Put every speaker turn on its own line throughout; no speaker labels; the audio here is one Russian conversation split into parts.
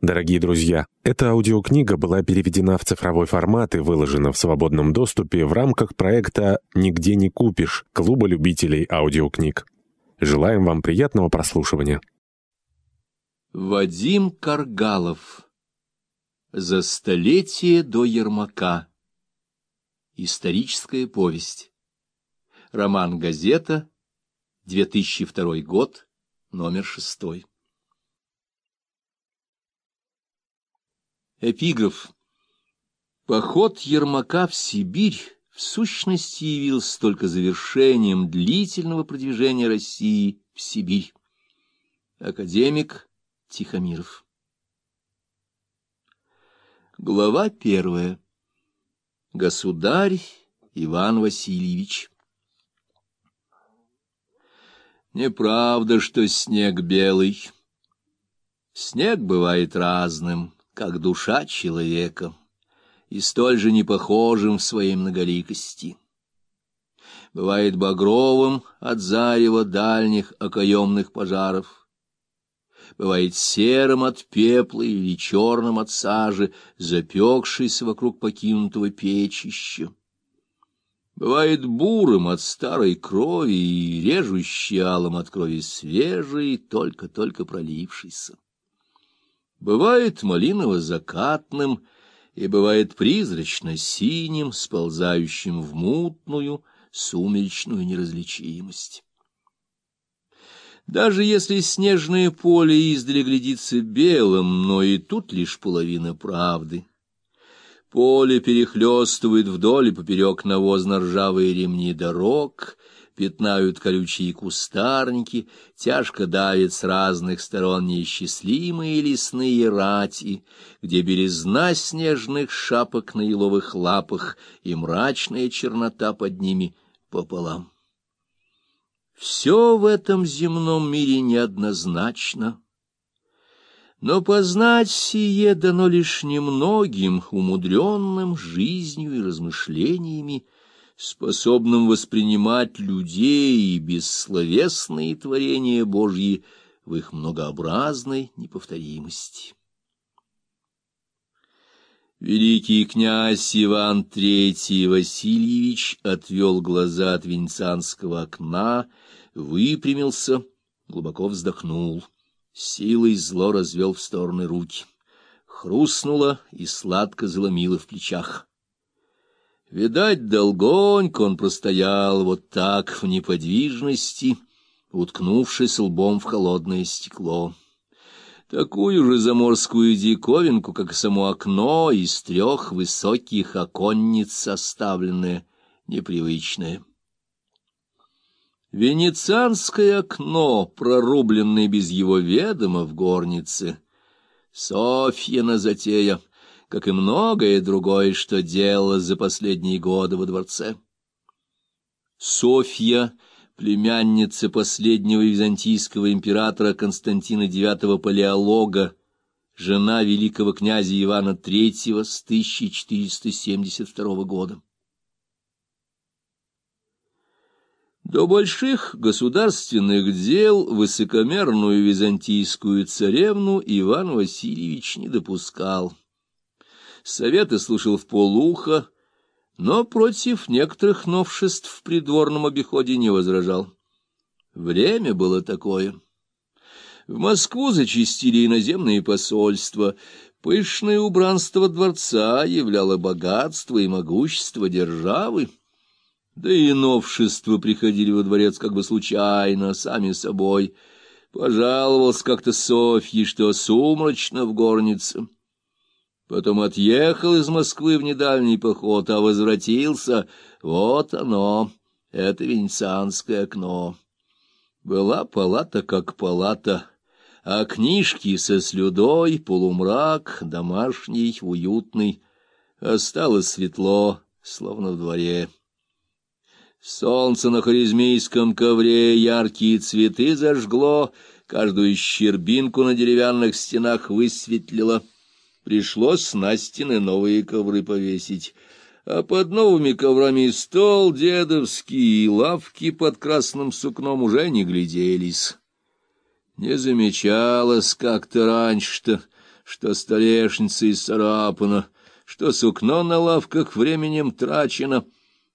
Дорогие друзья, эта аудиокнига была переведена в цифровой формат и выложена в свободном доступе в рамках проекта «Нигде не купишь» Клуба любителей аудиокниг. Желаем вам приятного прослушивания.
Вадим Каргалов «За столетие до Ермака» Историческая повесть Роман «Газета», 2002 год, номер шестой Эпиграф. Поход Ермака в Сибирь в сущности явился только завершением длительного продвижения России в Сибирь. Академик Тихомиров. Глава первая. Государь Иван Васильевич. Неправда, что снег белый. Снег бывает разным как душа человека, и столь же непохожим в своей многоликости. Бывает багровым от зарева дальних окоемных пожаров, бывает серым от пепла или черным от сажи, запекшейся вокруг покинутого печища. Бывает бурым от старой крови и режущий алым от крови свежей, только-только пролившейся бывает малиново-закатным и бывает призрачно-синим, сползающим в мутную, сумеречную неразличимость. Даже если снежное поле издали глядится белым, но и тут лишь половина правды. Поле перехлестывает вдоль и поперек навозно-ржавые ремни дорог — пятнают колючие кустарники, тяжко давят с разных сторон неисчислимые лесные рати, где березна снежных шапок на еловых лапах и мрачная чернота под ними пополам. Все в этом земном мире неоднозначно. Но познать сие дано лишь немногим, умудренным жизнью и размышлениями, способным воспринимать людей и бессловесные творения Божьи в их многообразной неповторимости. Великий князь Иван III Васильевич отвел глаза от венецианского окна, выпрямился, глубоко вздохнул, силой зло развел в стороны руки. Хрустнуло и сладко заломило в плечах. Видать, долгонько он простоял вот так в неподвижности, уткнувшись лбом в холодное стекло. Такую же заморскую диковинку, как само окно, из трех высоких оконниц составленное, непривычное. Венецианское окно, прорубленное без его ведома в горнице, Софьина затея — как и многое другое, что делала за последние годы во дворце. Софья, племянница последнего византийского императора Константина IX Палеолога, жена великого князя Ивана III с 1472 года. До больших государственных дел высокомерную византийскую царевну Иван Васильевич не допускал советы слушал в полуха, но против некоторых новшеств в придворном обиходе не возражал. Время было такое. В Москву зачистили иноземные посольства, пышное убранство дворца являло богатство и могущество державы. Да и новшества приходили во дворец как бы случайно, сами собой. Пожаловался как-то Софье, что сумрачно в горнице. Потом отъехал из Москвы в недальний поход, а возвратился. Вот оно, это венецианское окно. Была палата как палата, а книжки со слюдой, полумрак, домашний, уютный. Осталось светло, словно в дворе. Солнце на харизмийском ковре яркие цветы зажгло, каждую щербинку на деревянных стенах высветлило — Пришлось на новые ковры повесить, а под новыми коврами стол дедовский, и лавки под красным сукном уже не гляделись. Не замечалось как-то раньше-то, что столешница исцарапана, что сукно на лавках временем трачено,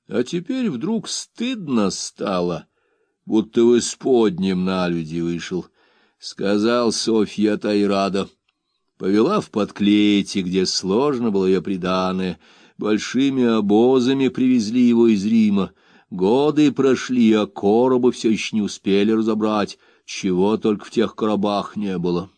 а теперь вдруг стыдно стало, будто в исподнем на люди вышел. Сказал Софья Тайрада. Повела в подклете, где сложно было ее приданое. Большими обозами привезли его из Рима. Годы прошли, а коробы все еще не успели разобрать, чего только в тех коробах не было.